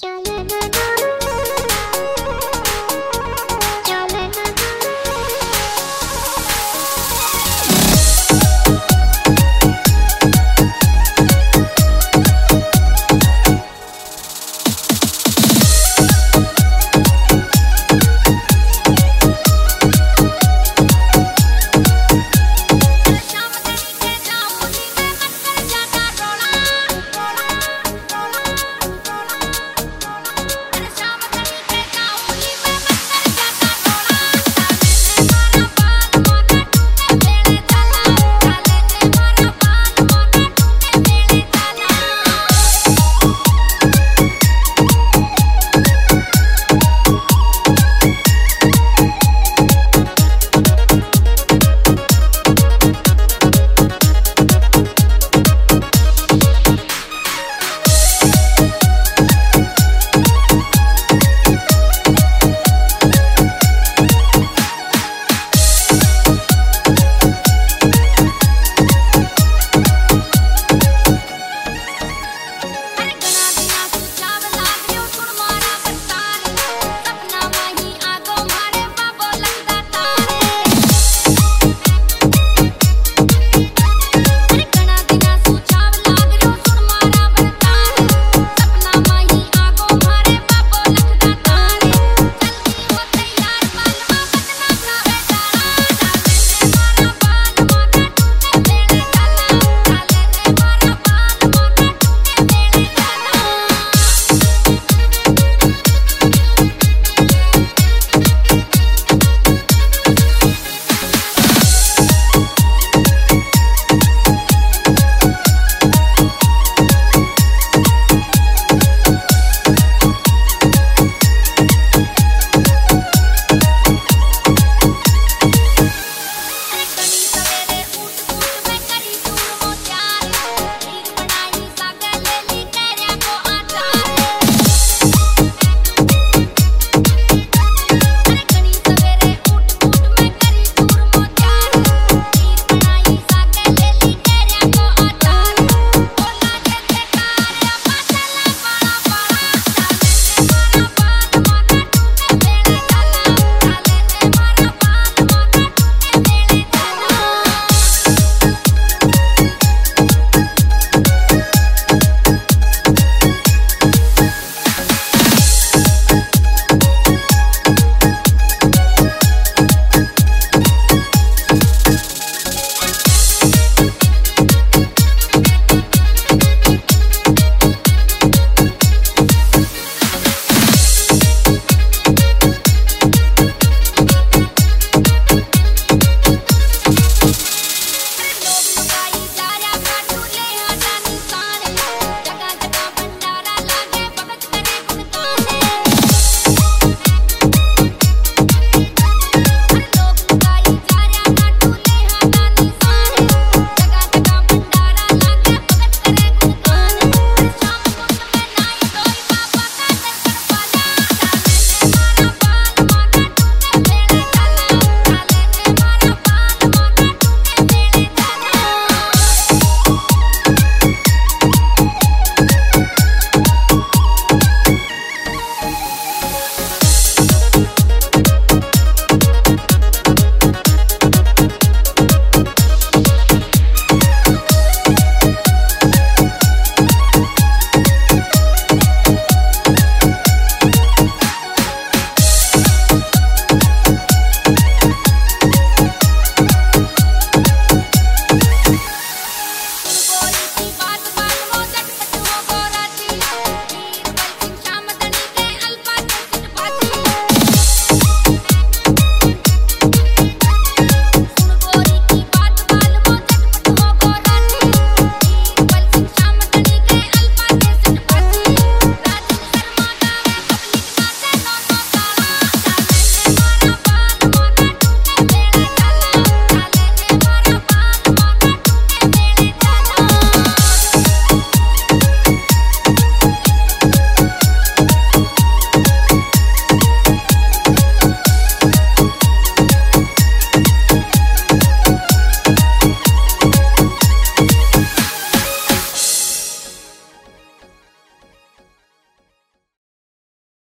啦啦。